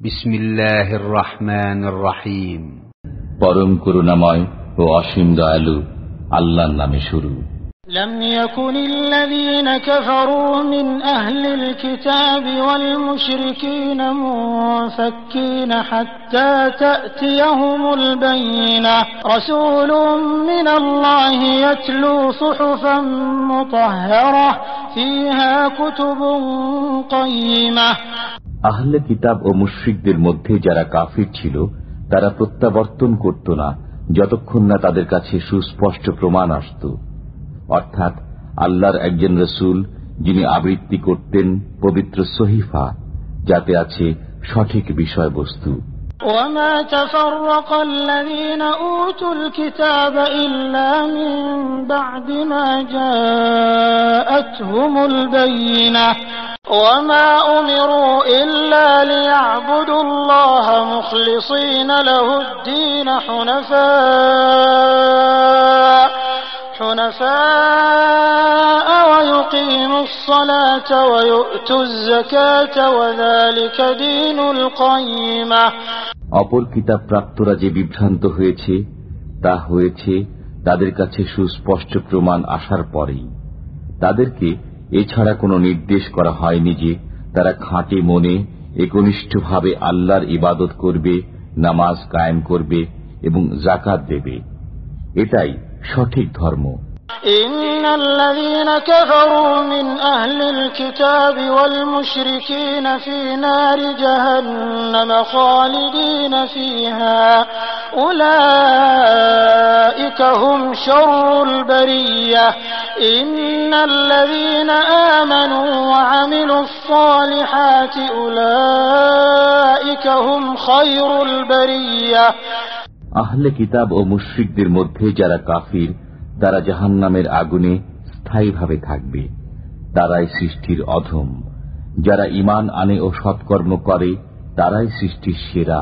بسم الله الرحمن الرحيم পরম করুণাময় ও অসীম দয়ালু আল্লাহর নামে শুরু لم يكن الذين كفروا من أهل الكتاب والمشركين منفكين حتى تأتيهم البينة رسول من الله يتلو صحفا مطهرة فيها كتب قيمة আহলে কিতাব ও মুশ্রিকদের মধ্যে যারা কাফির ছিল তারা প্রত্যাবর্তন করত না যতক্ষণ না তাদের কাছে সুস্পষ্ট প্রমাণ আসত অর্থাৎ আল্লাহর একজন রসুল যিনি আবৃত্তি করতেন পবিত্র সহিফা যাতে আছে সঠিক বিষয়বস্তু وما تفرق الذين أوتوا الكتاب إلا من بعد ما جاءتهم البينة وما أمروا إلا ليعبدوا الله مخلصين له الدين حنفاء حنفاء ويقيموا الصلاة ويؤتوا الزكاة وذلك دين القيمة অপর কিতাব প্রাপ্তরা যে বিভ্রান্ত হয়েছে তা হয়েছে তাদের কাছে সুস্পষ্ট প্রমাণ আসার পরেই তাদেরকে এছাড়া কোনো নির্দেশ করা হয়নি যে তারা খাঁটে মনে একনিষ্ঠভাবে আল্লাহর ইবাদত করবে নামাজ কায়েম করবে এবং জাকাত দেবে এটাই সঠিক ধর্ম إن الذين كفروا من أهل الكتاب والمشركين في نار جهنم خالدين فيها أولئك هم شر البرية إن الذين آمنوا وعملوا الصالحات أولئك هم خير البرية আহলে কিতাব ও মুশ্রিকদের মধ্যে যারা কাফির তারা জাহান্নামের আগুনে স্থায়ীভাবে থাকবে তারাই সৃষ্টির অধম যারা ইমান আনে ও সৎকর্ম করে তারাই সৃষ্টির সেরা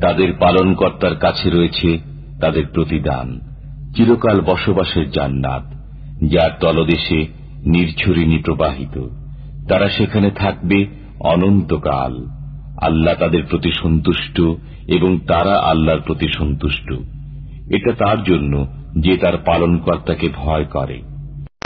তাদের পালনকর্তার কাছে রয়েছে তাদের প্রতিদান, চিরকাল বসবাসের জান্নাত, যার তলদেশে নির্ঝরিণী প্রবাহিত। তারা সেখানে থাকবে অনন্তকাল। আল্লাহ তাদের প্রতি সন্তুষ্ট এবং তারা আল্লাহর প্রতি সন্তুষ্ট। এটা তার জন্য যে তার পালনকর্তাকে ভয় করে।